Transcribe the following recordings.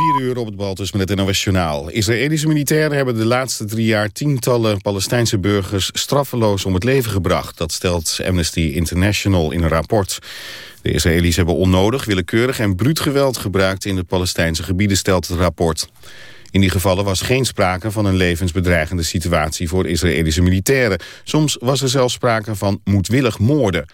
4 uur op het Baltus met het Journaal. Israëlische militairen hebben de laatste drie jaar tientallen Palestijnse burgers straffeloos om het leven gebracht. Dat stelt Amnesty International in een rapport. De Israëli's hebben onnodig, willekeurig en bruut geweld gebruikt in de Palestijnse gebieden, stelt het rapport. In die gevallen was geen sprake van een levensbedreigende situatie voor Israëlische militairen. Soms was er zelfs sprake van moedwillig moorden.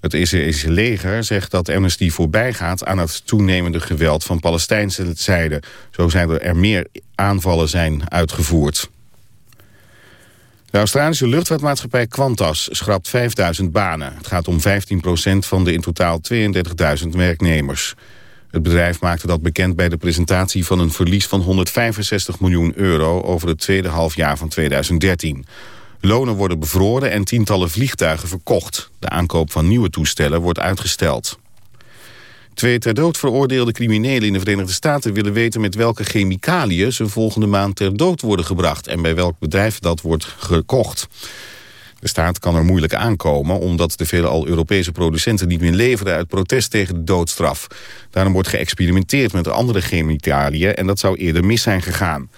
Het Israëlische leger zegt dat Amnesty voorbijgaat aan het toenemende geweld van Palestijnse zijde. Zo zijn er meer aanvallen zijn uitgevoerd. De Australische luchtvaartmaatschappij Qantas schrapt 5000 banen. Het gaat om 15% van de in totaal 32.000 werknemers. Het bedrijf maakte dat bekend bij de presentatie van een verlies van 165 miljoen euro over het tweede halfjaar van 2013. Lonen worden bevroren en tientallen vliegtuigen verkocht. De aankoop van nieuwe toestellen wordt uitgesteld. Twee ter dood veroordeelde criminelen in de Verenigde Staten willen weten met welke chemicaliën ze volgende maand ter dood worden gebracht en bij welk bedrijf dat wordt gekocht. De staat kan er moeilijk aankomen omdat de veelal Europese producenten niet meer leveren uit protest tegen de doodstraf. Daarom wordt geëxperimenteerd met andere chemicaliën en dat zou eerder mis zijn gegaan.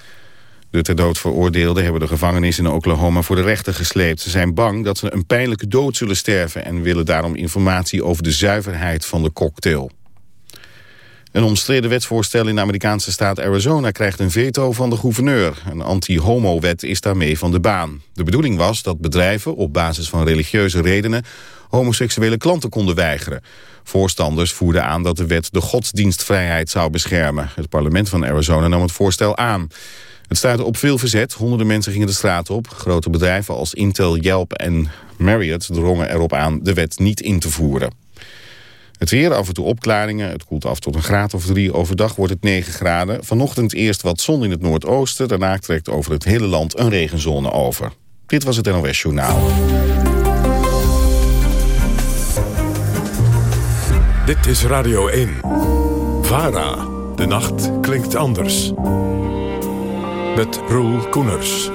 De ter dood veroordeelden hebben de gevangenis in Oklahoma voor de rechter gesleept. Ze zijn bang dat ze een pijnlijke dood zullen sterven... en willen daarom informatie over de zuiverheid van de cocktail. Een omstreden wetsvoorstel in de Amerikaanse staat Arizona krijgt een veto van de gouverneur. Een anti-homo-wet is daarmee van de baan. De bedoeling was dat bedrijven op basis van religieuze redenen homoseksuele klanten konden weigeren. Voorstanders voerden aan dat de wet de godsdienstvrijheid zou beschermen. Het parlement van Arizona nam het voorstel aan. Het staat op veel verzet. Honderden mensen gingen de straat op. Grote bedrijven als Intel, Yelp en Marriott drongen erop aan de wet niet in te voeren. Het weer, af en toe opklaringen. Het koelt af tot een graad of drie. Overdag wordt het 9 graden. Vanochtend eerst wat zon in het noordoosten. Daarna trekt over het hele land een regenzone over. Dit was het NOS Journaal. Dit is Radio 1. VARA. De nacht klinkt anders met Roel Koeners.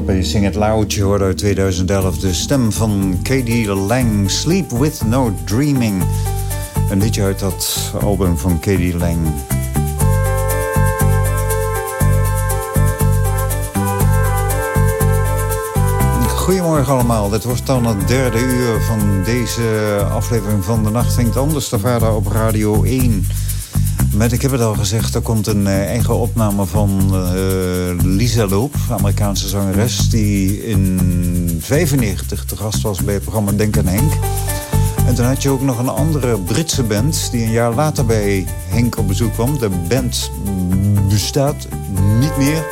Bij Sing It. Je hoorde uit 2011 de stem van Katie Lang. Sleep With No Dreaming. Een liedje uit dat album van Katie Lang. Goedemorgen allemaal. Dit wordt dan het derde uur van deze aflevering van De Nacht Vindt Anders. De vader op Radio 1. Met, ik heb het al gezegd, er komt een eigen opname van uh, Lisa Loop, Amerikaanse zangeres... die in 95 te gast was bij het programma Denk aan Henk. En toen had je ook nog een andere Britse band... die een jaar later bij Henk op bezoek kwam. De band bestaat niet meer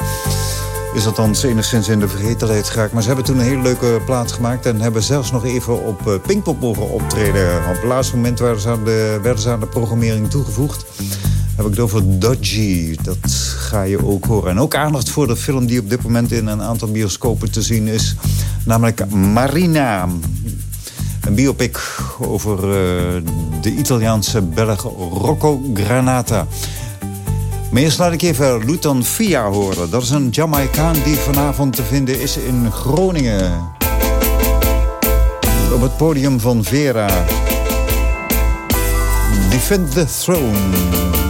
is althans enigszins in de vergetelheid geraakt. Maar ze hebben toen een hele leuke plaat gemaakt... en hebben zelfs nog even op uh, Pinkpop mogen optreden. Op het laatste moment ze, aan de, werden ze aan de programmering toegevoegd. Heb ik het over Dodgy. Dat ga je ook horen. En ook aandacht voor de film die op dit moment in een aantal bioscopen te zien is. Namelijk Marina. Een biopic over uh, de Italiaanse Belg Rocco Granata. Maar eerst laat ik even Luton Fia horen. Dat is een Jamaicaan die vanavond te vinden is in Groningen. Op het podium van Vera. Defend the Throne.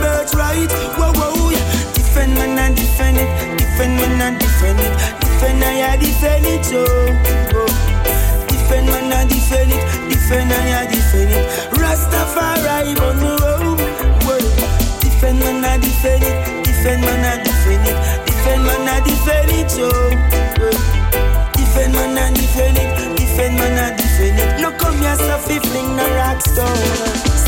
when I defend it Defend I defend it, oh, oh defend, man, I defend it. Defend, I defend it. Rastafari on the road. Defend, man, I defend it. Defend, man, I defend it. Defend, man, I defend it. Oh, defend, man, I defend it. Defend, man, I defend it. No come here, so fling the rock stone.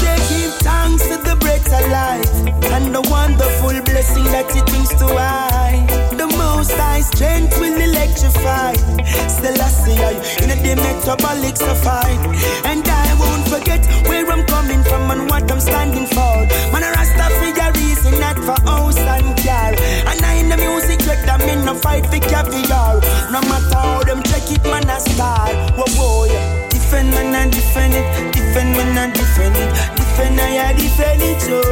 Say, give thanks to the breath of life and the wonderful blessing that it brings to I. The strength will electrify. Selassie, in a day metabolic fight. And I won't forget where I'm coming from and what I'm standing for. Man, a Rasta figure reason not for house and car. And I in the music track that mean no fight for caviar. No matter how them check it, man, a star. Whoa, whoa, yeah. Defend, man, and defend it. Defend, man, and defend it. Defend, I defend it, oh.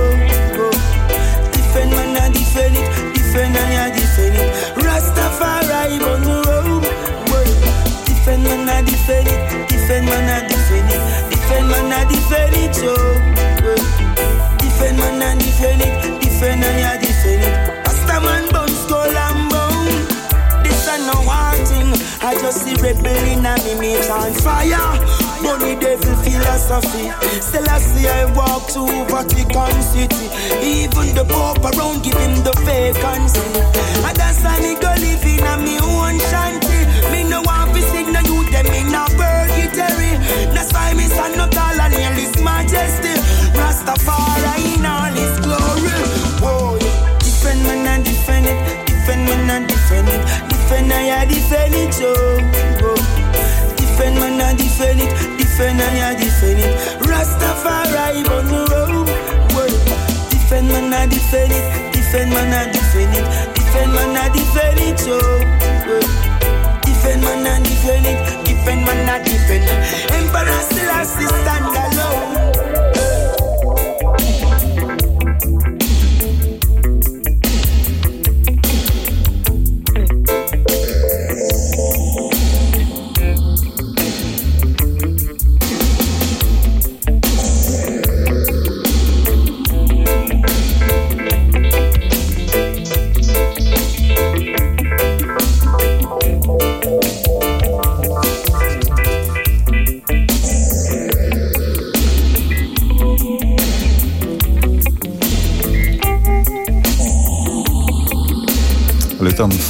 oh. Defend, man, and defend it. Defend, I defend it. Rastafari, on the road. Defend, man, I defend it. Defend, man, I defend it. Defend, man, I defend it, oh. Defend, man, I defend it. Defend, I defend it. Rastaman, bone, skull, and bone. This a no hard thing. I just see rebel in a me, me on fire. Money devil philosophy. Still I walk to Vatican City. Even the Pope around give him the vacancy. And that's why me go live in a me own shanty. Me no want to sing no you them in a purgatory. That's why me stand up tall and hail his majesty. Rastafari in all his glory. Whoa. Defend man and defend it. Defend man and defend it. Defend I defend it, oh. oh. Defend it. Defend man and defend it. Defend man and defend it, oh. oh. Defend man and defend it. Defend man and defend. Emperor Selassie stand alone.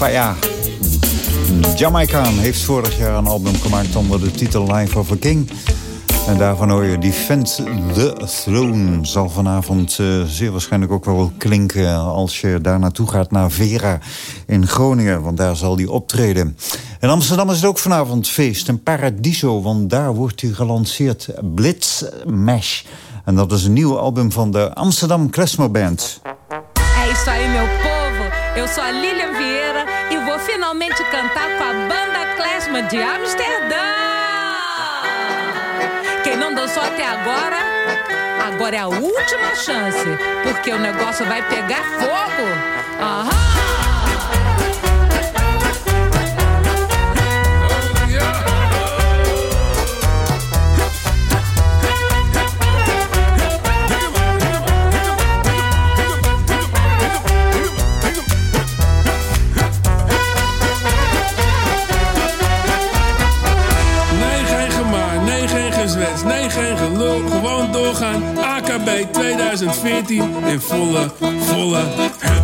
Faya. Jamaicaan heeft vorig jaar een album gemaakt onder de titel Life of a King. En daarvan hoor je Defend the Throne. Zal vanavond uh, zeer waarschijnlijk ook wel klinken... als je daar naartoe gaat naar Vera in Groningen. Want daar zal die optreden. In Amsterdam is het ook vanavond feest. Een Paradiso, want daar wordt hij gelanceerd. Blitz Mash. En dat is een nieuw album van de Amsterdam Klezmer Band. Aí, meu povo. Eu sou a finalmente cantar com a banda Klezmer de Amsterdã. Quem não dançou até agora, agora é a última chance, porque o negócio vai pegar fogo. Aham! 2014 in volle, volle hup.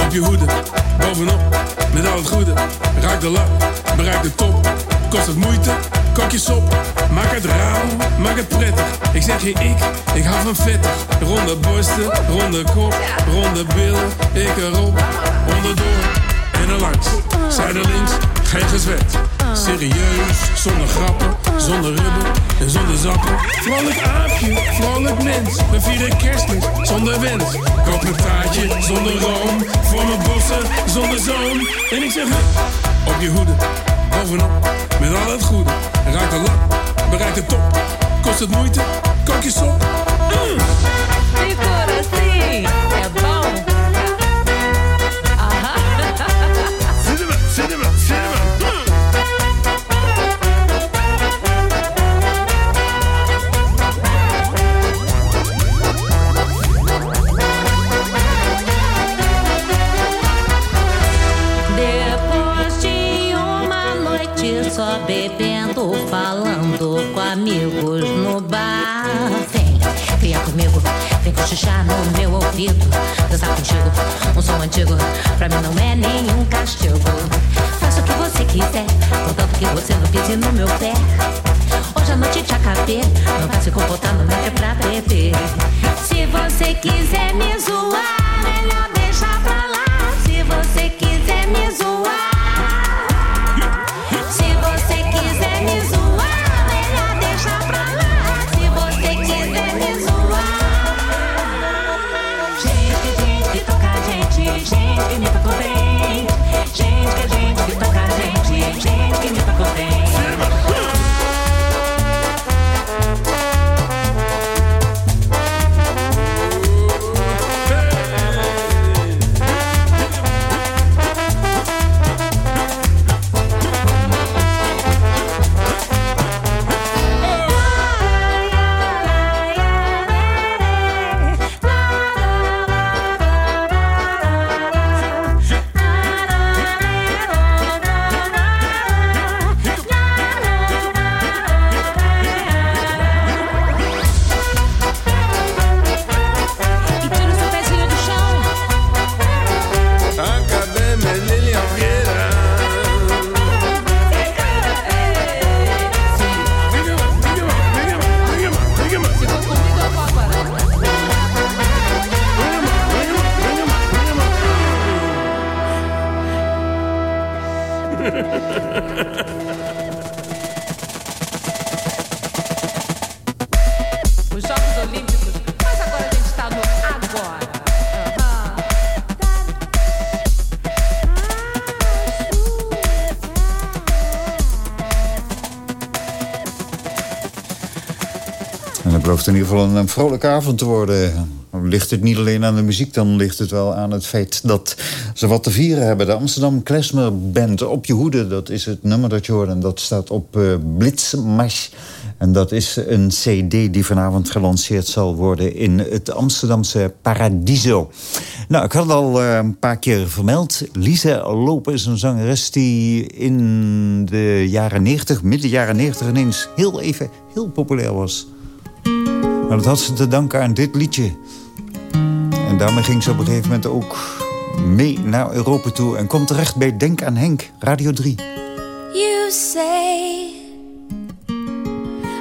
Op je hoede, bovenop, met al het goede. Raak de lap, bereik de top. Kost het moeite, kokjes op. Maak het rauw, maak het prettig. Ik zeg je ik, ik hou van vettig. Ronde borsten, ronde kop, ronde billen. Ik erop, onderdoor en er langs. Zijde links, geen gezwet. Serieus, zonder grappen, zonder rubber en zonder zappen. Vrolijk aapje, vrolijk mens. We vieren kerstmis zonder wens. Koop een taartje zonder room. Voor mijn bossen zonder zoon. En ik zeg op je hoede, bovenop, met al het goede. Raak de lap, bereik de top. Kost het moeite, kook je sop. Mm. Ouvido. Dançar contigo, um som antigo, pra mim não é nenhum castigo. Faça o que você quiser, contanto que você não pise no meu pé. Hoje a noite te acabei, não tá se comportando, não é pra beber. Se você quiser me zoar, melhor deixar pra lá. Se você quiser me zoar. In ieder geval een, vrolijke avond te worden. Ligt het niet alleen aan de muziek, dan ligt het wel aan het feit dat ze wat te vieren hebben. De Amsterdam Klezmer Band, Op Je Hoede, dat is het nummer dat je hoort. En dat staat op uh, Blitzmash. En dat is een cd die vanavond gelanceerd zal worden in het Amsterdamse Paradiso. Nou, ik had het al uh, een paar keer vermeld. Lisa Lopen is een zangeres die in de jaren 90, midden jaren 90 ineens heel even heel populair was. Maar dat had ze te danken aan dit liedje. En daarmee ging ze op een gegeven moment ook mee naar Europa toe... en komt terecht bij Denk aan Henk, Radio 3. You say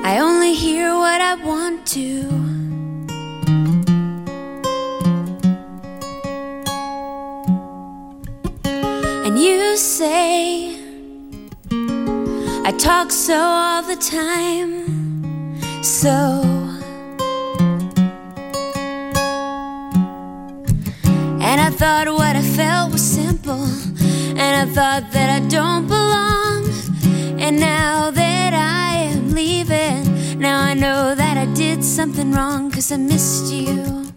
I only hear what I want to. And you say I talk so all the time, so. And I thought what I felt was simple, and I thought that I don't belong. And now that I am leaving, now I know that I did something wrong, cause I missed you.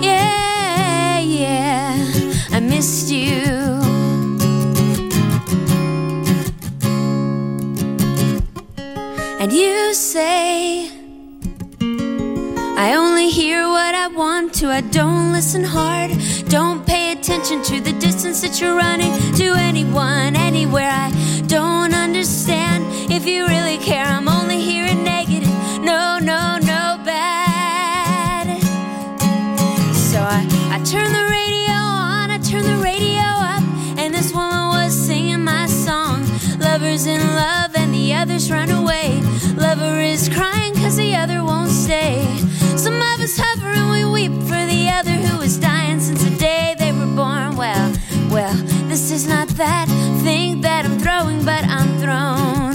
Yeah, yeah, I missed you. And you say, I only hear what I want to. I don't listen hard. Don't pay attention to the distance that you're running to anyone, anywhere. I don't understand. If you really care, I'm only hearing negative. No, no, no bad. So I, I turn the radio on, I turn the radio up, and this woman was singing my song. Lovers in love, and the others run away. Lover is crying cause the other won't stay. Some of us hover and we weep for the other who is dying since the day they were born. Well, well, this is not that thing that I'm throwing, but I'm thrown.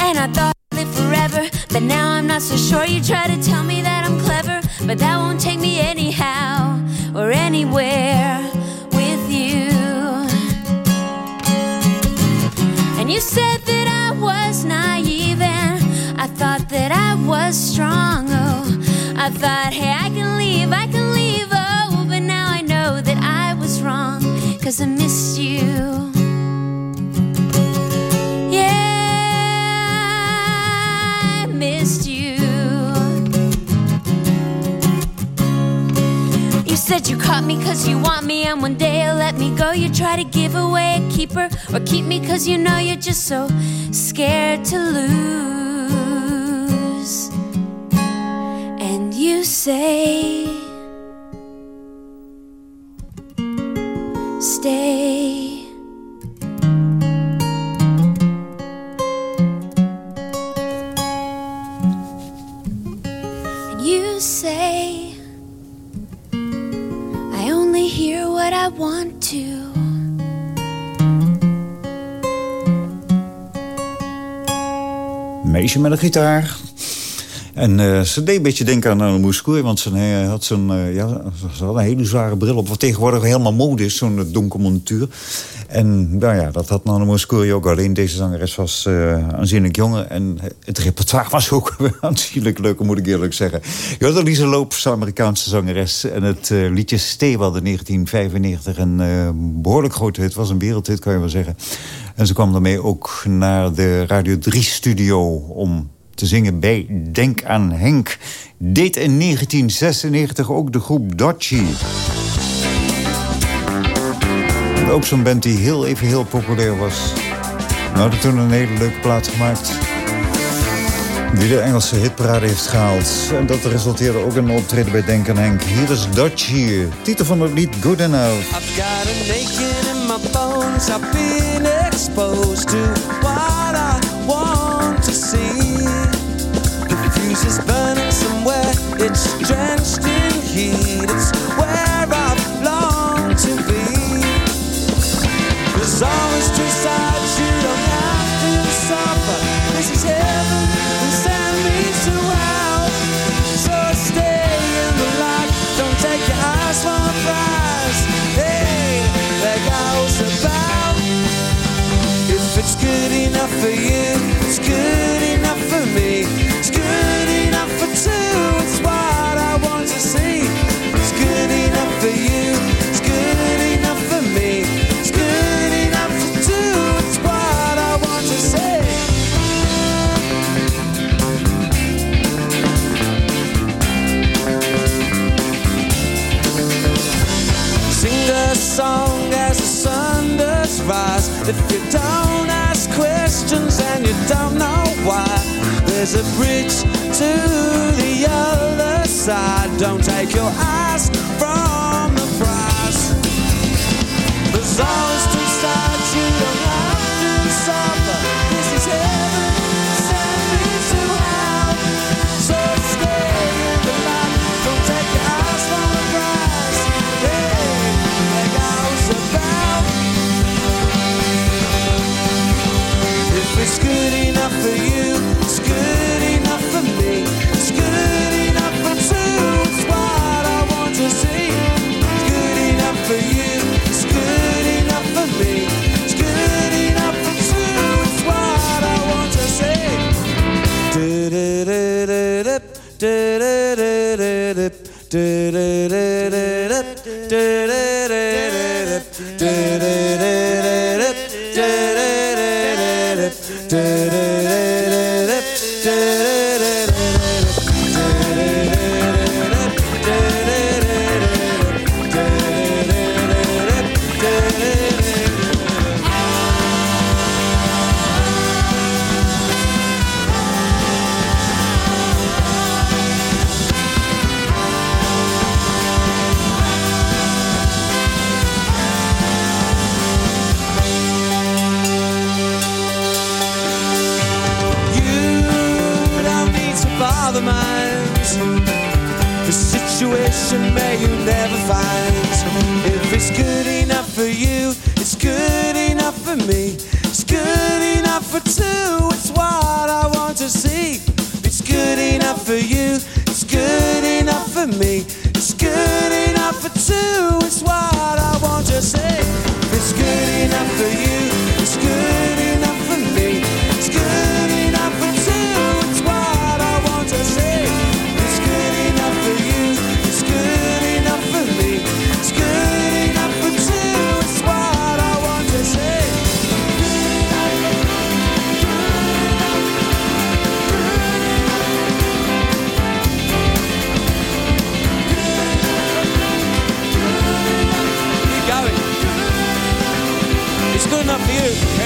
And I thought I'd live forever, but now I'm not so sure. You try to tell me that I'm clever, but that won't take me anyhow or anywhere with you. And you said that I was naive thought that I was strong. Oh, I thought, hey, I can leave, I can leave. Oh, but now I know that I was wrong because I missed you. Yeah, I missed you. You said you caught me cause you want me, and one day you'll let me go. You try to give away a keeper or keep me cause you know you're just so scared to lose. You say, Stay. And you say, I only hear what I want to. meisje met een gitaar. En eh, ze deed een beetje denken aan een Mouskoer, want ze eh, had eh, ja, een hele zware bril op. Wat tegenwoordig helemaal mode is, zo'n donker montuur. En nou ja, dat had Nana Mouskoer ook. Alleen deze zangeres was aanzienlijk jonger. En het repertoire was ook aanzienlijk leuker, moet ik eerlijk zeggen. Je had Lise Loops, Amerikaanse zangeres. En het liedje Stewald in 1995. Een behoorlijk grote hit, was een wereldhit, kan je wel zeggen. En ze kwam daarmee ook naar de Radio 3-studio om te zingen bij Denk aan Henk. Deed in 1996 ook de groep Dodgy. Ook zo'n band die heel even heel populair was. Nou, hadden toen een hele leuke plaat gemaakt. Die de Engelse hitparade heeft gehaald. En dat resulteerde ook in een optreden bij Denk aan Henk. Hier is Dodgy, titel van het lied Good Enough. I've got a naked in my bones. I've been exposed to what I want to see. Fuse is burning somewhere. It's drenched in heat. It's where I've longed to be. There's always two sides. If you don't ask questions and you don't know why, there's a bridge to the other side. Don't take your eyes from the prize. There's always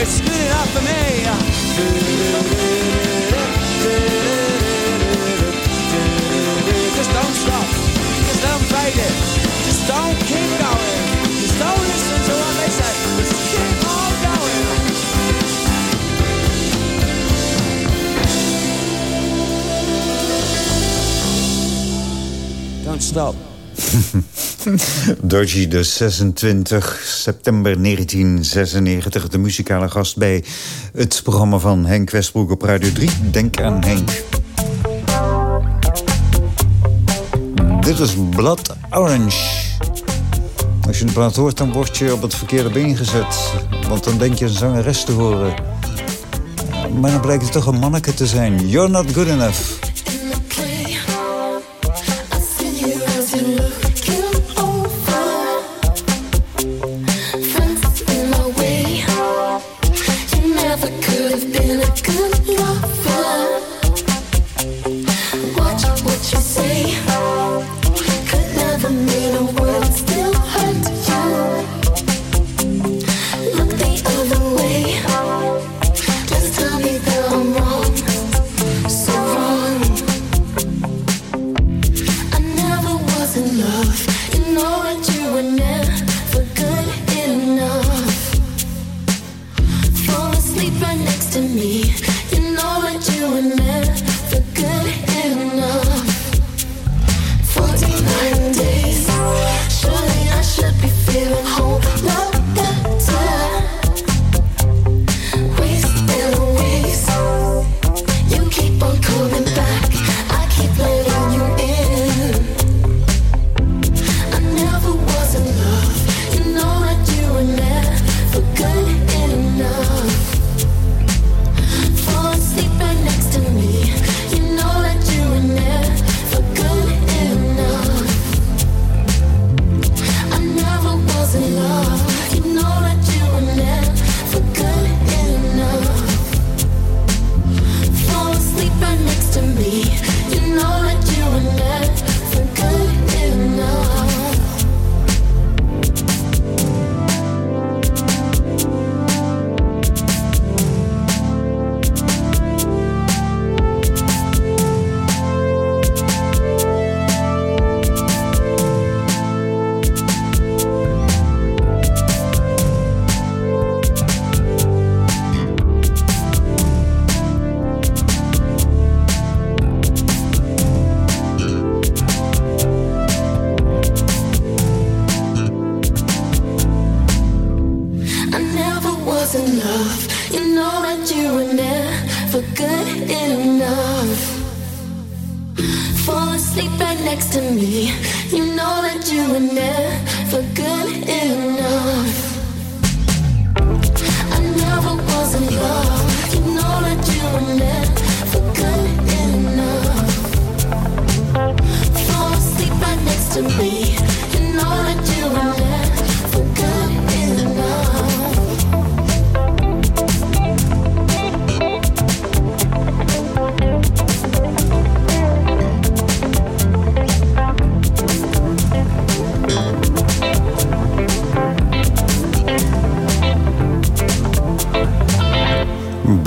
It's good enough for me. Just don't stop. Just don't fade it. Just don't keep going. Just don't listen to what they say. Just keep on going. Don't stop. Dodgy, de 26 september 1996. De muzikale gast bij het programma van Henk Westbroek op Radio 3. Denk aan Henk. Dit is Blood Orange. Als je een plaat hoort, dan word je op het verkeerde been gezet. Want dan denk je een zangeres te horen. Maar dan blijkt het toch een manneke te zijn. You're not good enough.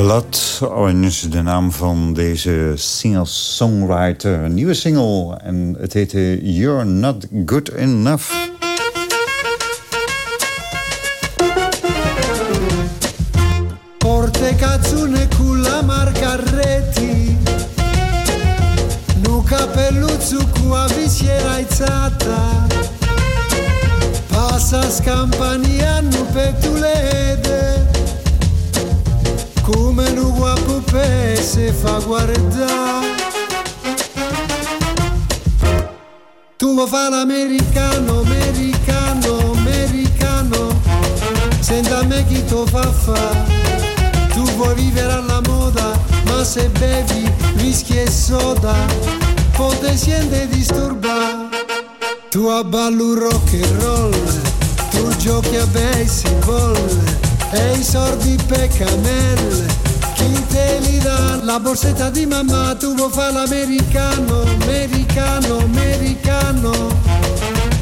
Blood Orange, de naam van deze singer-songwriter. Een nieuwe single en het heette You're Not Good Enough. Siente disturba Tu abballo rock and roll Tu giochi a baseball E i sordi per camelle Chi te li dà? La borsetta di mamma Tu vuoi fare l'americano Americano, americano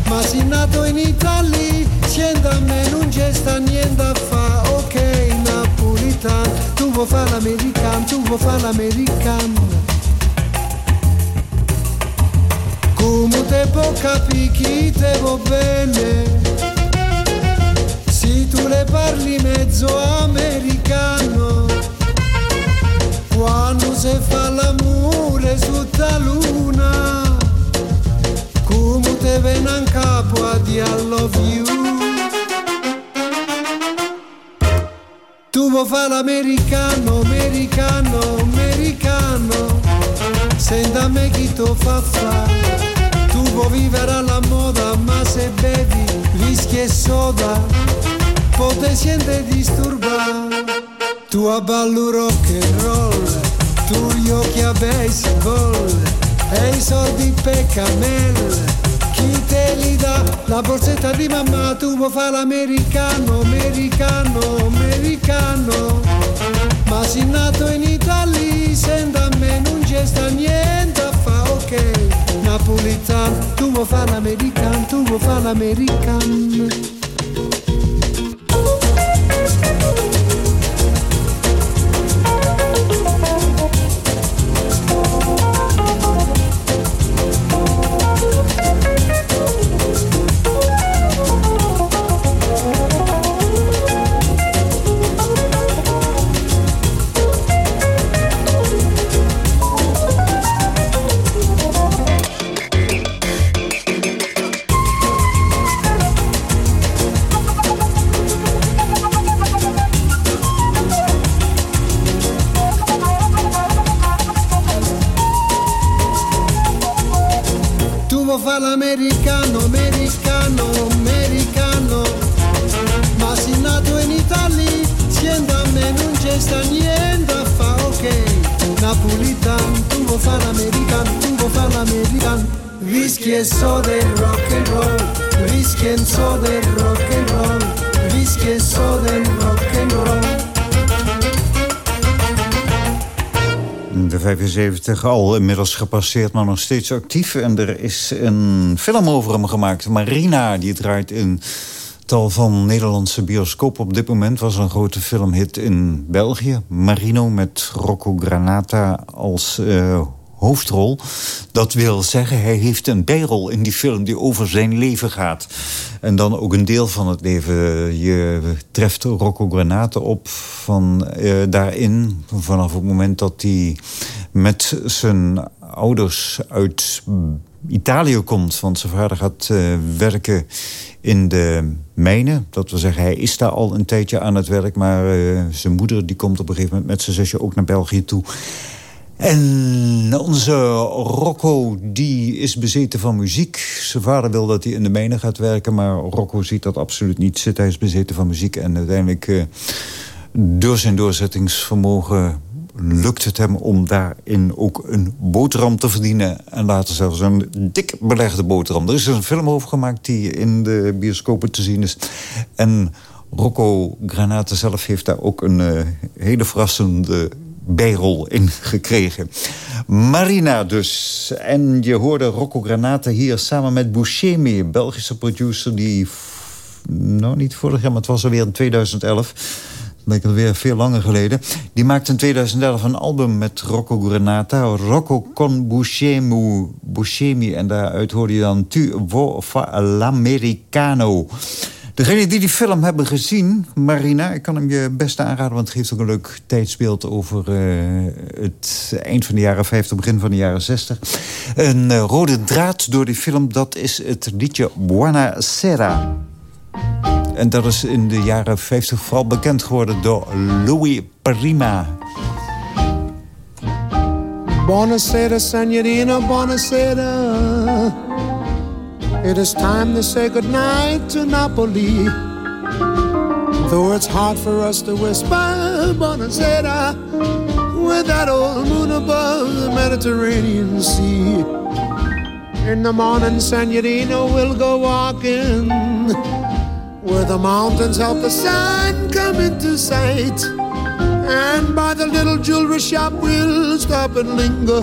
ma si nato in Italia, siendo a me non c'è sta niente a fa, ok napolitano, tu vuoi fare l'americano, tu vuoi fare l'americano. Può capire chi te va bene? Se tu le parli mezzo americano, quando si fa l'amore sotto la luna, come te ven a capo a di I love you. Tu vuoi fare l'americano, americano, americano. Senta me chi to fa fa Vuoi vivere alla moda ma se bevi whisky e soda Poi te siente disturba. Tu a ballo rock and roll Tu gli occhi a baseball e i soldi per camelle chi te li dà? La borsetta di mamma tu vuoi fare l'americano, americano, americano. Ma si nato in Italia, senta a me non c'è sta niente a fa, ok Napolitano, tu vuoi fare l'americano, tu vuoi fare l'americano 75 al inmiddels gepasseerd, maar nog steeds actief. En er is een film over hem gemaakt. Marina, die draait in tal van Nederlandse bioscoop op dit moment. Was een grote filmhit in België. Marino met Rocco Granata als eh, hoofdrol. Dat wil zeggen, hij heeft een bijrol in die film die over zijn leven gaat. En dan ook een deel van het leven. Je treft Rocco Granata op van eh, daarin. Vanaf het moment dat hij met zijn ouders uit Italië komt. Want zijn vader gaat eh, werken in de mijnen. Dat wil zeggen, hij is daar al een tijdje aan het werk. Maar eh, zijn moeder die komt op een gegeven moment met zijn zusje ook naar België toe. En onze Rocco, die is bezeten van muziek. Zijn vader wil dat hij in de mijnen gaat werken... maar Rocco ziet dat absoluut niet zitten. Hij is bezeten van muziek en uiteindelijk... eh, door zijn doorzettingsvermogen lukt het hem om daarin ook een boterham te verdienen. En later zelfs een dik belegde boterham. Er is een film over gemaakt die in de bioscopen te zien is. En Rocco Granate zelf heeft daar ook een eh, hele verrassende bijrol in gekregen. Marina dus. En je hoorde Rocco Granata hier samen met Buscemi, Belgische producer... die, nou niet vorig jaar, maar het was alweer in 2011 lijkt alweer veel langer geleden. Die maakte in 2011 een album met Rocco Granata. Rocco con Buscemi. Buscemi en daaruit hoorde je dan Tu vo fa l'americano. Degenen die die film hebben gezien, Marina... ik kan hem je best aanraden, want het geeft ook een leuk tijdsbeeld... over eh, het eind van de jaren 50, begin van de jaren 60. Een eh, rode draad door die film, dat is het liedje Buona Sera. En dat is in de jaren 50 vooral bekend geworden door Louis Prima. Buonasera, signorina, buonasera. It is time to say goodnight to Napoli. Though it's hard for us to whisper buonasera with that old moon above the Mediterranean Sea. In the morning, signorina, we'll go walking where the mountains help the sun come into sight. And by the little jewelry shop, we'll stop and linger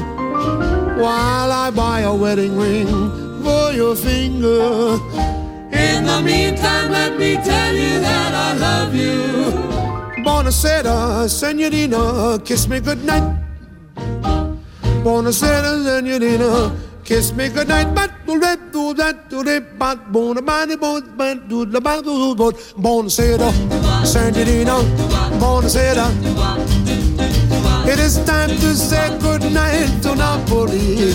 while I buy a wedding ring for your finger. In the meantime, let me tell you that I love you. Buonasera, senorina, kiss me goodnight. Buonasera, senorina, kiss me goodnight. But do that, do that, do that, but bona body, bon, but do the bad, do but buonasera, senorina, buonasera. It is time to say goodnight to Napoli.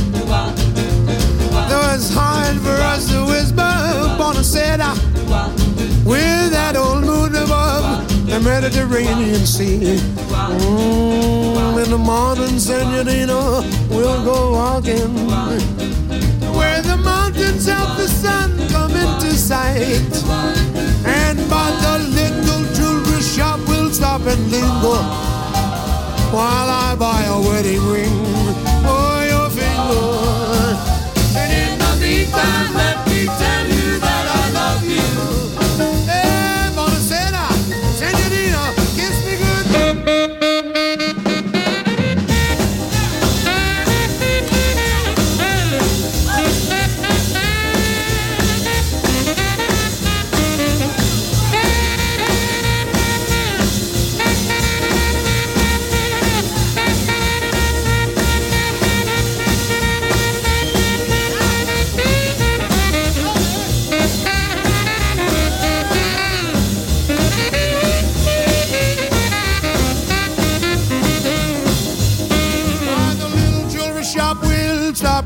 Though it's hard for us to whisper buonasera with that old moon above the Mediterranean Sea. Mm, in the morning, senorina, we'll go walking where the mountains help the sun come into sight. And by the little jewelry shop, we'll stop and linger while I buy a wedding ring for your finger. And in the meantime, let me tell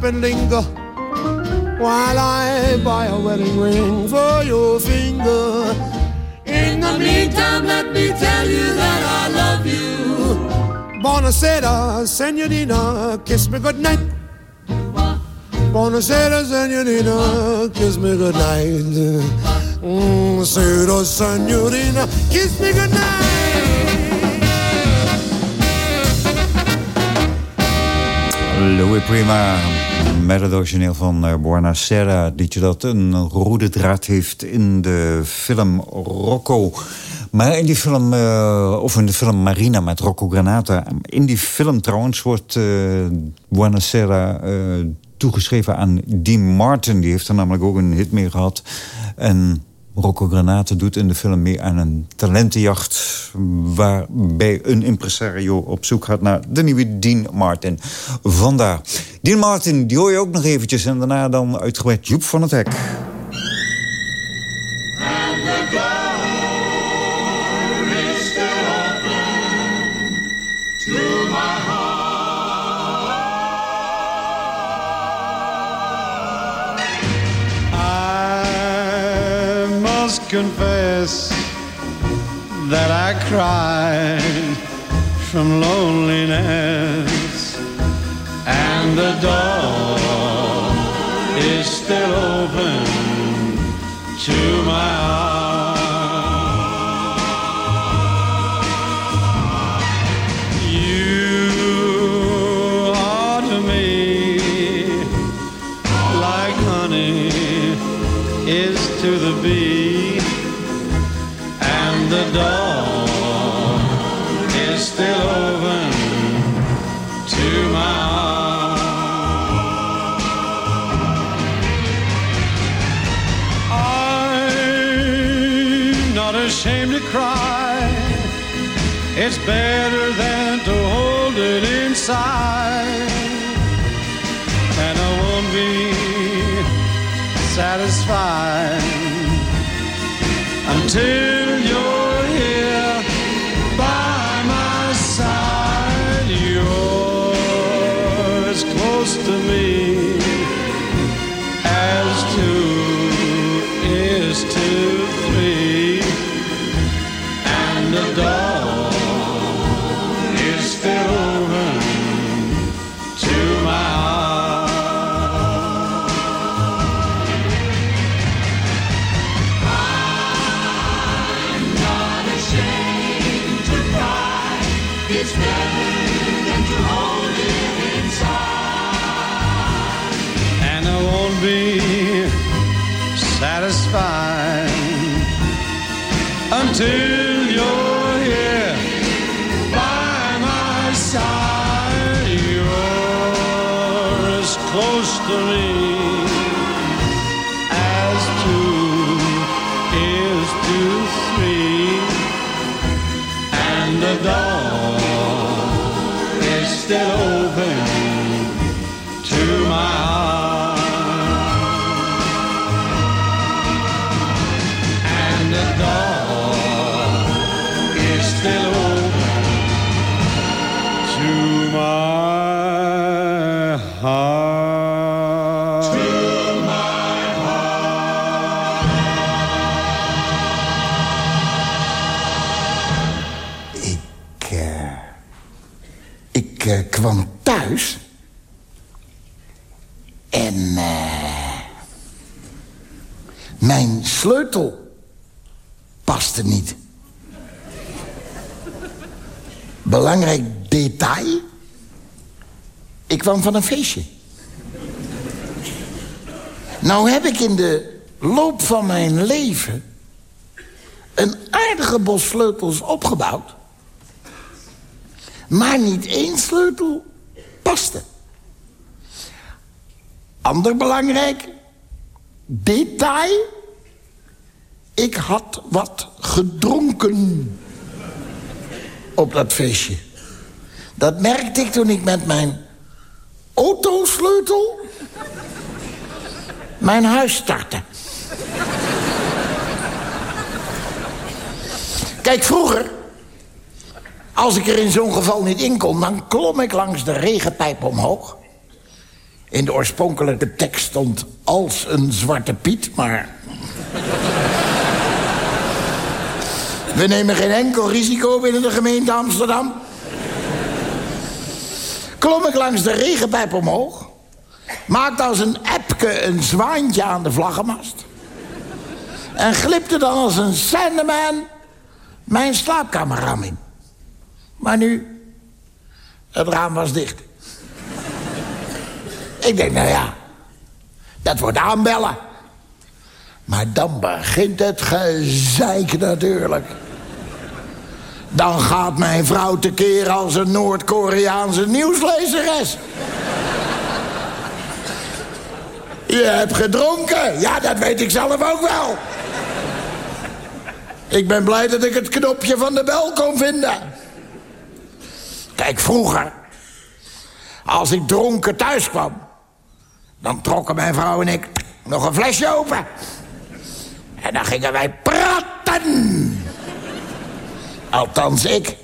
and linger while I buy a wedding ring for your finger. In the meantime, let me tell you that I love you. Buonasera, senorina, kiss me goodnight. Buonasera, senorina, kiss me goodnight. Mm, Sera, senorina, kiss me goodnight. Louis Prima met origineel van uh, Buona Sera. Het liedje dat een rode draad heeft in de film Rocco. Maar in die film, eh, of in de film Marina met Rocco Granata... in die film trouwens wordt uh, Sera eh, toegeschreven aan Dean Martin. Die heeft er namelijk ook een hit mee gehad. En Rocco Granata doet in de film mee aan een talentenjacht... waarbij een impresario op zoek gaat naar de nieuwe Dean Martin. Vandaar. Dean Martin, die hoor je ook nog eventjes... en daarna dan uitgebreid Joep van het Hek. Confess that I cried from loneliness, and the door is still open to my It's better than to hold it inside. And I won't be satisfied until as two is three, and the is still kwam van een feestje. Nou heb ik in de loop van mijn leven... een aardige bos sleutels opgebouwd. Maar niet één sleutel paste. Ander belangrijk detail. Ik had wat gedronken op dat feestje. Dat merkte ik toen ik met mijn autosleutel mijn huis startte. Kijk, vroeger, als ik er in zo'n geval niet in kon... dan klom ik langs de regenpijp omhoog. In de oorspronkelijke tekst stond als een zwarte piet, maar... We nemen geen enkel risico binnen de gemeente Amsterdam. Klom ik langs de regenpijp omhoog. Maakte als een epke een zwaantje aan de vlaggenmast. En glipte dan als een Sandman mijn slaapkamerraam in. Maar nu, het raam was dicht. Ik denk, nou ja, dat wordt aanbellen. Maar dan begint het gezeik natuurlijk. Dan gaat mijn vrouw tekeer als een Noord-Koreaanse nieuwslezeres. Je hebt gedronken. Ja, dat weet ik zelf ook wel. Ik ben blij dat ik het knopje van de bel kon vinden. Kijk, vroeger, als ik dronken thuis kwam... dan trokken mijn vrouw en ik nog een flesje open. En dan gingen wij praten. Althans, ik.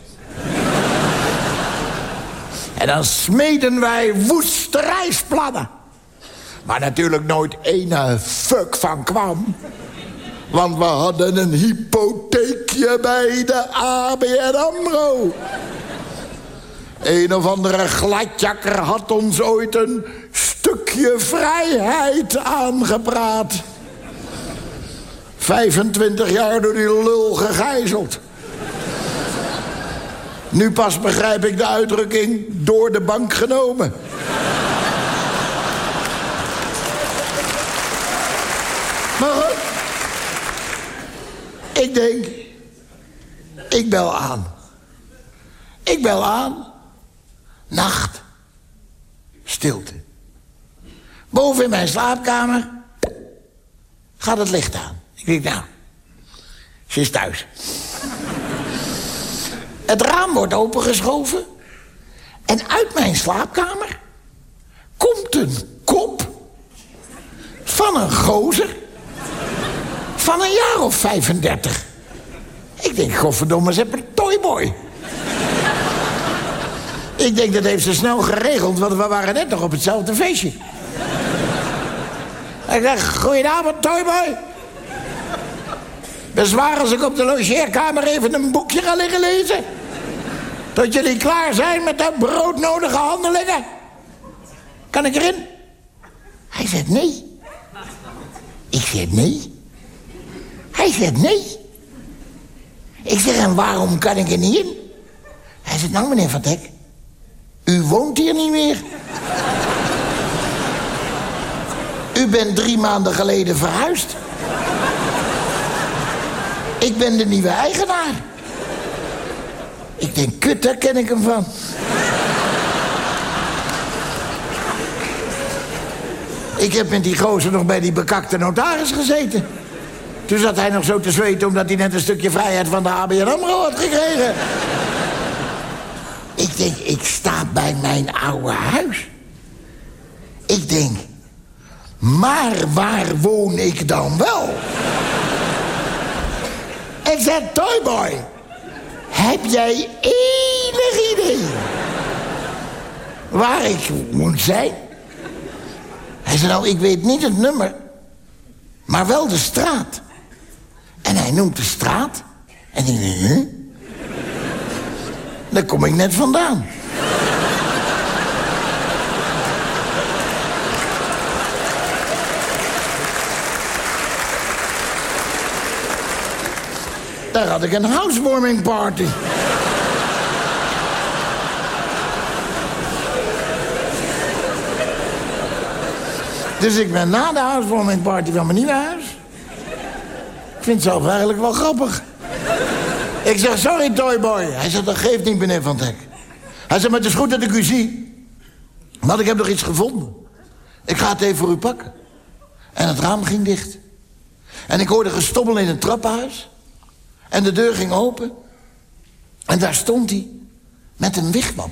En dan smeden wij woesterijsplannen. Maar natuurlijk nooit ene fuck van kwam. Want we hadden een hypotheekje bij de ABN AMRO. Een of andere gladjakker had ons ooit een stukje vrijheid aangepraat. 25 jaar door die lul gegijzeld. Nu pas begrijp ik de uitdrukking door de bank genomen. Maar goed. Ik denk, ik bel aan. Ik bel aan. Nacht. Stilte. Boven in mijn slaapkamer gaat het licht aan. Ik denk, nou, ze is thuis. Het raam wordt opengeschoven. En uit mijn slaapkamer komt een kop van een gozer van een jaar of 35. Ik denk, godverdomme, ze hebben een toyboy. Ik denk, dat heeft ze snel geregeld, want we waren net nog op hetzelfde feestje. Ik zeg, goedenavond, toyboy. Bezwaar als ik op de logeerkamer even een boekje ga liggen lezen? Tot jullie klaar zijn met de broodnodige handelingen? Kan ik erin? Hij zegt nee. Ik zeg nee. Hij zegt nee. Ik zeg, en waarom kan ik er niet in? Hij zegt, nou meneer Van Dek, u woont hier niet meer. U bent drie maanden geleden verhuisd. Ik ben de nieuwe eigenaar. Ik denk, kut, daar ken ik hem van. Ik heb met die gozer nog bij die bekakte notaris gezeten. Toen zat hij nog zo te zweten omdat hij net een stukje vrijheid van de ABN AMRO had gekregen. Ik denk, ik sta bij mijn oude huis. Ik denk, maar waar woon ik dan wel? Ik zeg, Toyboy, heb jij enig idee waar ik moet zijn? Hij zei, nou, ik weet niet het nummer, maar wel de straat. En hij noemt de straat. En ik denk, huh? Daar kom ik net vandaan. Daar had ik een housewarming party. Dus ik ben na de housewarming party van mijn nieuwe huis. Ik vind het zelf eigenlijk wel grappig. Ik zeg, sorry Toyboy. Hij zegt, dat geeft niet, meneer Van Dek. Hij zegt, maar het is goed dat ik u zie. Want ik heb nog iets gevonden. Ik ga het even voor u pakken. En het raam ging dicht. En ik hoorde gestommel in het trappenhuis. En de deur ging open. En daar stond hij met een wichtman.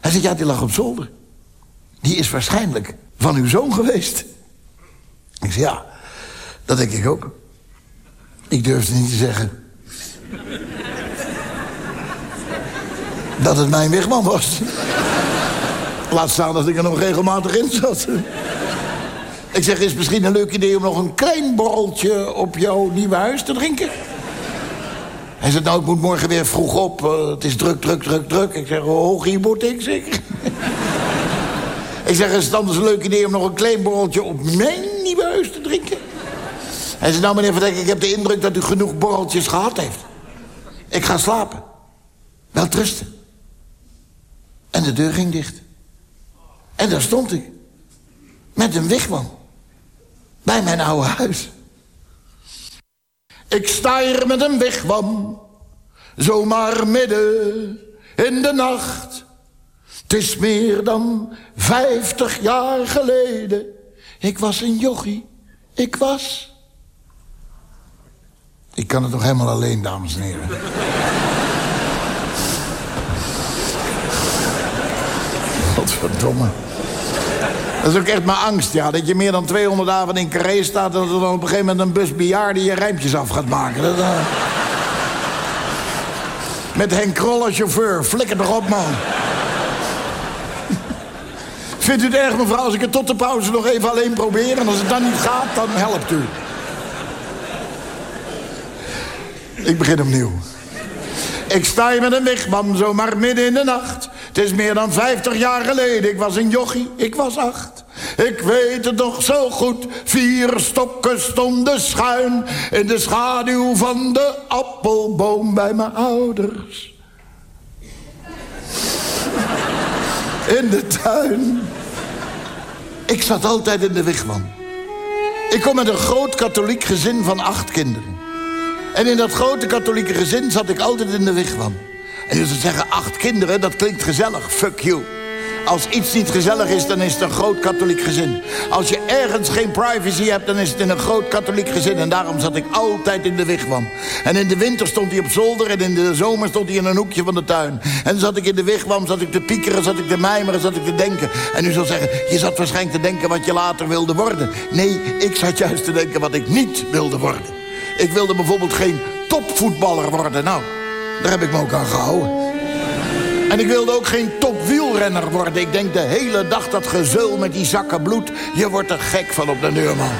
Hij zegt, ja, die lag op zolder. Die is waarschijnlijk van uw zoon geweest. Ik zeg, ja, dat denk ik ook. Ik durfde niet te zeggen... dat het mijn wichtman was. Laat staan dat ik er nog regelmatig in zat. Ik zeg, is misschien een leuk idee om nog een klein borreltje op jouw nieuwe huis te drinken? Hij zegt, nou, ik moet morgen weer vroeg op. eh, het is druk, druk, druk, druk. Ik zeg, hoog hier moet ik, zeg. ik zeg, is het anders een leuk idee om nog een klein borreltje op mijn nieuwe huis te drinken? Hij zegt, nou, meneer Van ik heb de indruk dat u genoeg borreltjes gehad heeft. Ik ga slapen. Wel trusten. En de deur ging dicht. En daar stond ik. Met een wigwam. Bij mijn oude huis. Ik sta hier met een wigwam. Zomaar midden in de nacht. Het is meer dan vijftig jaar geleden. Ik was een jochie. Ik was... Ik kan het nog helemaal alleen, dames en heren. Godverdomme. Dat is ook echt mijn angst, ja. Dat je meer dan 200 avonden in Carré staat... en dat er dan op een gegeven moment een bus bejaarden je rijmpjes af gaat maken. Dat, eh, Met Henk Krol als chauffeur. Flikker toch op, man. Vindt u het erg, mevrouw, als ik het tot de pauze nog even alleen probeer... en als het dan niet gaat, dan helpt u. Ik begin opnieuw. Ik sta hier met een wigwam zomaar midden in de nacht. Het is meer dan vijftig jaar geleden. Ik was een jochie, ik was acht. Ik weet het nog zo goed. Vier stokken stonden schuin... in de schaduw van de appelboom bij mijn ouders. In de tuin. Ik zat altijd in de wigwam. Ik kom met een groot katholiek gezin van acht kinderen. En in dat grote katholieke gezin zat ik altijd in de wigwam. En zou zeggen, acht kinderen, dat klinkt gezellig. Fuck you. Als iets niet gezellig is, dan is het een groot katholiek gezin. Als je ergens geen privacy hebt, dan is het in een groot katholiek gezin. En daarom zat ik altijd in de wigwam. En in de winter stond hij op zolder en in de zomer stond hij in een hoekje van de tuin. En zat ik in de wigwam, zat ik te piekeren, zat ik te mijmeren, zat ik te denken. En u zal zeggen, je zat waarschijnlijk te denken wat je later wilde worden. Nee, ik zat juist te denken wat ik niet wilde worden. Ik wilde bijvoorbeeld geen topvoetballer worden. Nou, daar heb ik me ook aan gehouden. En ik wilde ook geen topwielrenner worden. Ik denk de hele dag dat gezeul met die zakken bloed. Je wordt er gek van op de deur, man.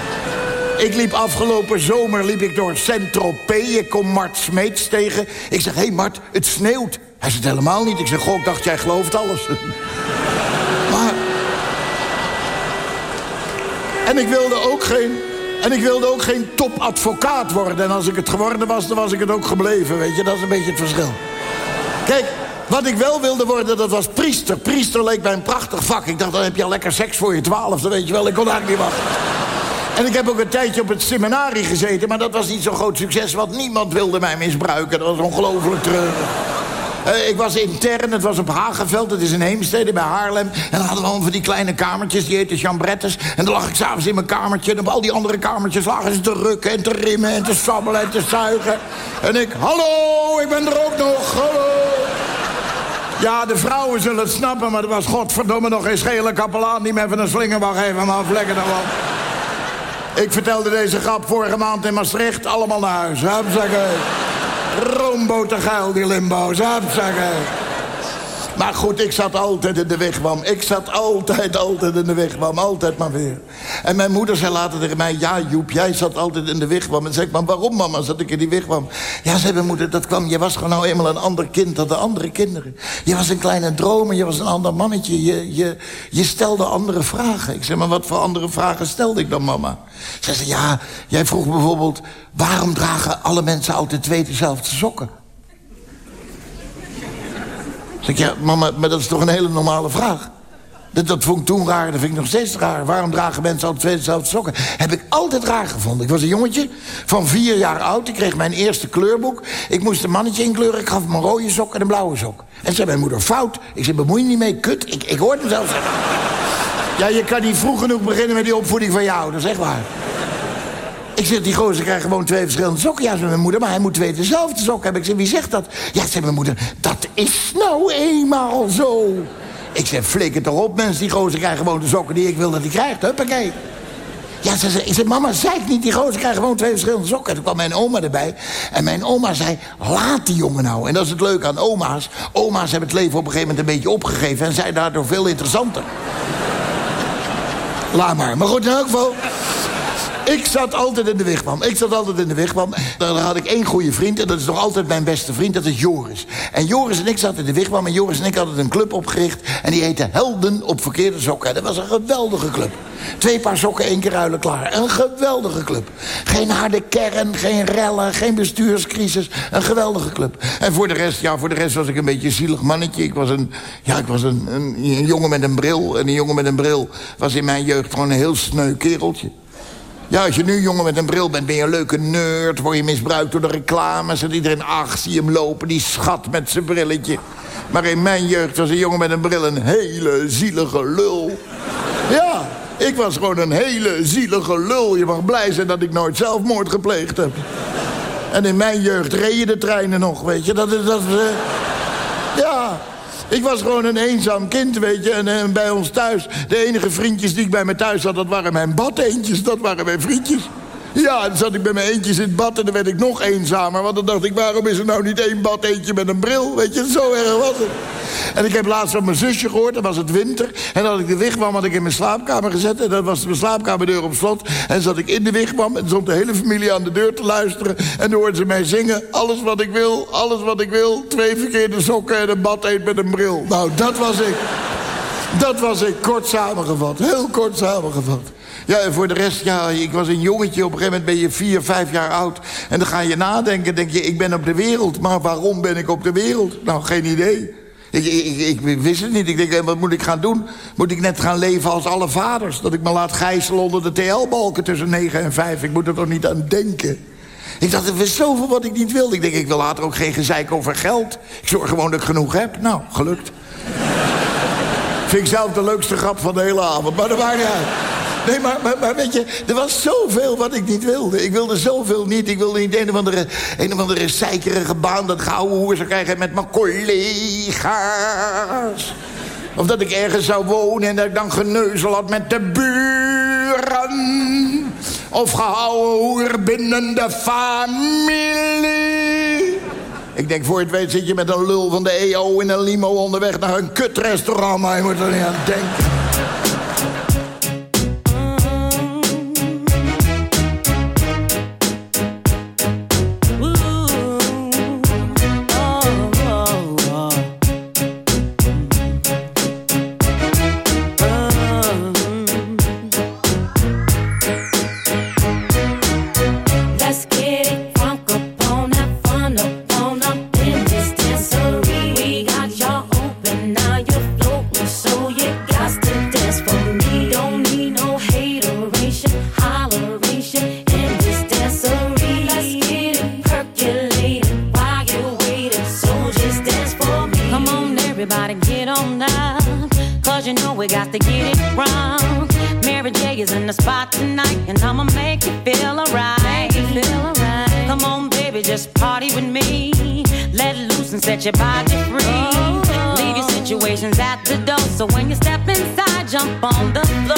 Ik liep afgelopen zomer liep ik door Saint-Tropez. Ik kom Mart Smeets tegen. Ik zeg, hé hey Mart, het sneeuwt. Hij zegt helemaal niet. Ik zeg, goh, ik dacht, jij gelooft alles. maar... En ik wilde ook geen... En ik wilde ook geen topadvocaat worden. En als ik het geworden was, dan was ik het ook gebleven. Weet je, dat is een beetje het verschil. Kijk, wat ik wel wilde worden, dat was priester. Priester leek mij een prachtig vak. Ik dacht, dan heb je al lekker seks voor je twaalfde, weet je wel. Ik kon eigenlijk niet wachten. En ik heb ook een tijdje op het seminarie gezeten... maar dat was niet zo'n groot succes, want niemand wilde mij misbruiken. Dat was ongelooflijk treurig. Uh, ik was intern, het was op Hagenveld, dat is in Heemstede bij Haarlem. En dan hadden we allemaal van die kleine kamertjes, die heten chambrettes. En dan lag ik s'avonds in mijn kamertje... en op al die andere kamertjes lagen ze te rukken en te rimmen... en te sabbelen en te zuigen. En ik, hallo, ik ben er ook nog, hallo. Ja, de vrouwen zullen het snappen, maar er was godverdomme nog geen schele kapelaan... die me even een slinger wou geven, maar vlekken dan wel. Ik vertelde deze grap vorige maand in Maastricht. Allemaal naar huis. Hupsakke. Roombotergeil, die limbo's. Hupsakke. Maar goed, ik zat altijd in de wigwam. Ik zat altijd, altijd in de wigwam. Altijd maar weer. En mijn moeder zei later tegen mij... Ja, Joep, jij zat altijd in de wigwam. En zei maar waarom, mama, zat ik in die wigwam? Ja, zei mijn moeder, dat kwam... Je was gewoon nou eenmaal een ander kind dan de andere kinderen. Je was een kleine dromer, je was een ander mannetje. Je, je, je stelde andere vragen. Ik zei, maar wat voor andere vragen stelde ik dan, mama? Ze zei, ja, jij vroeg bijvoorbeeld... Waarom dragen alle mensen altijd twee dezelfde sokken? Zeg ik, ja, mama, maar dat is toch een hele normale vraag? Dat, dat vond ik toen raar, dat vind ik nog steeds raar. Waarom dragen mensen altijd twee dezelfde sokken? Heb ik altijd raar gevonden. Ik was een jongetje van vier jaar oud. Ik kreeg mijn eerste kleurboek. Ik moest een mannetje inkleuren. Ik gaf hem een rode sok en een blauwe sok. En zei mijn moeder, fout. Ik zei, bemoei je niet mee, kut. Ik, ik hoorde hem zelf. Ja, je kan niet vroeg genoeg beginnen met die opvoeding van jou. Dat is echt waar. Ik zeg, die gozer krijgt gewoon twee verschillende sokken. Ja, zei mijn moeder, maar hij moet twee dezelfde sokken hebben. Ik zeg, wie zegt dat? Ja, zei mijn moeder, dat is nou eenmaal zo. Ik zeg, flikker toch op, mensen. Die gozer krijgen gewoon de sokken die ik wil dat hij krijgt. Huppakee. Ja, ze zei, ik mama, zei ik niet, die gozer krijgt gewoon twee verschillende sokken. En toen kwam mijn oma erbij. En mijn oma zei, laat die jongen nou. En dat is het leuke aan oma's. Oma's hebben het leven op een gegeven moment een beetje opgegeven... en zijn daardoor veel interessanter. Laat maar. Maar goed, in elk geval... Ik zat altijd in de wigwam. Ik zat altijd in de wigwam. Dan had ik één goede vriend. En dat is nog altijd mijn beste vriend. Dat is Joris. En Joris en ik zaten in de wigwam. En Joris en ik hadden een club opgericht. En die heette Helden op verkeerde sokken. Dat was een geweldige club. Twee paar sokken, één keer ruilen klaar. Een geweldige club. Geen harde kern, geen rellen, geen bestuurscrisis. Een geweldige club. En voor de rest, ja, voor de rest was ik een beetje een zielig mannetje. Ik was een, ja, ik was een, een, een jongen met een bril. En een jongen met een bril was in mijn jeugd gewoon een heel sneu kereltje. Ja, als je nu jongen met een bril bent, ben je een leuke nerd. Word je misbruikt door de reclames. En iedereen, ach, zie hem lopen, die schat met zijn brilletje. Maar in mijn jeugd was een jongen met een bril een hele zielige lul. Ja, ik was gewoon een hele zielige lul. Je mag blij zijn dat ik nooit zelfmoord gepleegd heb. En in mijn jeugd reden de treinen nog, weet je. Dat is... Dat, uh... Ik was gewoon een eenzaam kind, weet je. En, en, bij ons thuis, de enige vriendjes die ik bij me thuis had... dat waren mijn badeentjes, dat waren mijn vriendjes. Ja, dan zat ik bij mijn eentjes in het bad en dan werd ik nog eenzamer. Want dan dacht ik, waarom is er nou niet één bad eentje met een bril? Weet je, zo erg was het. En ik heb laatst van mijn zusje gehoord, dan was het winter. En had ik de wigwam had ik in mijn slaapkamer gezet. En dan was mijn slaapkamerdeur op slot. En zat ik in de wigwam en stond de hele familie aan de deur te luisteren. En dan hoorden ze mij zingen, alles wat ik wil, alles wat ik wil. Twee verkeerde sokken en een bad eet met een bril. Nou, dat was ik. Dat was ik, kort samengevat. Heel kort samengevat. Ja, en voor de rest, ja, ik was een jongetje. Op een gegeven moment ben je vier, vijf jaar oud. En dan ga je nadenken. denk je, ik ben op de wereld. Maar waarom ben ik op de wereld? Nou, geen idee. Ik, ik, ik, wist het niet. Ik denk, eh, wat moet ik gaan doen? Moet ik net gaan leven als alle vaders? Dat ik me laat gijzelen onder de TL-balken tussen 9 en 5? Ik moet er toch niet aan denken? Ik dacht, er was zoveel wat ik niet wilde. Ik denk, ik wil later ook geen gezeik over geld. Ik zorg gewoon dat ik genoeg heb. Nou, gelukt. Vind ik zelf de leukste grap van de hele avond, maar de waarheid. Nee, maar, maar, weet je, er was zoveel wat ik niet wilde. Ik wilde zoveel niet. Ik wilde niet een of andere, een of andere zeikerige baan... dat gouden hoer zou krijgen met mijn collega's. Of dat ik ergens zou wonen en dat ik dan geneuzel had met de buren. Of gehouden binnen de familie. Ik denk, voor het weet zit je met een lul van de EO in een limo onderweg naar een kutrestaurant. Maar je moet er niet aan denken. Just party with me. Let loose and set your body free. Oh. Leave your situations at the door. So when you step inside, jump on the floor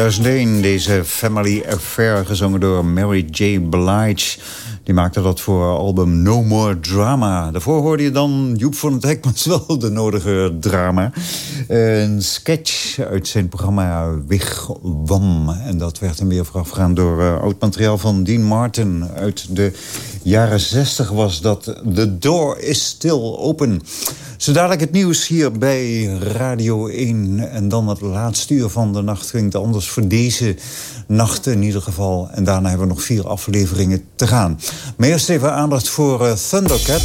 2001, deze Family Affair, gezongen door Mary J. Blige. Die maakte dat voor album No More Drama. Daarvoor hoorde je dan Joep van het Hek, maar het wel de nodige drama. Een sketch uit zijn programma Wigwam. En dat werd hem weer voorafgegaan door eh, oud materiaal van Dean Martin. Uit de jaren 60 was dat The Door Is Still Open zodat het nieuws hier bij Radio 1. En dan het laatste uur van de nacht klinkt anders voor deze nachten in ieder geval. En daarna hebben we nog vier afleveringen te gaan. Maar eerst even aandacht voor eh, Thundercat.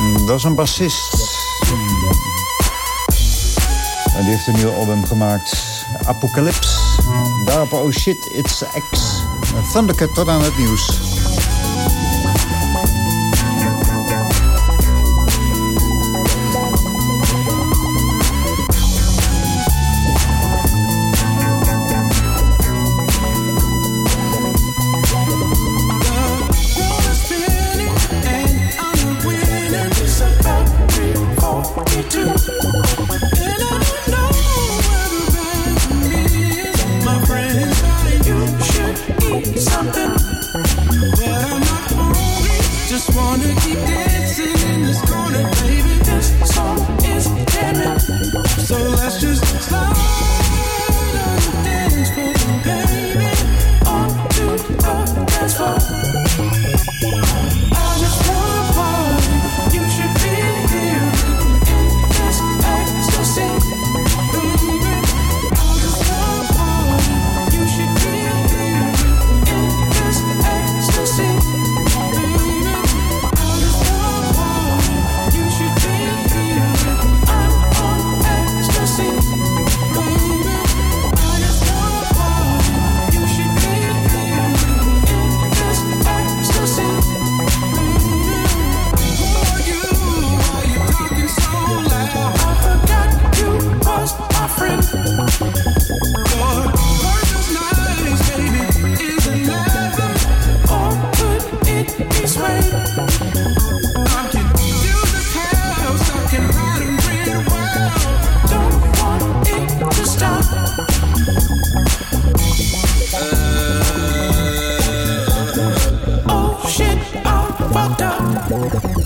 Mm, dat is een bassist. En die heeft een nieuwe album gemaakt. Apocalypse. Daarop, oh shit, it's X. Thundercat tot aan het nieuws. Thank you.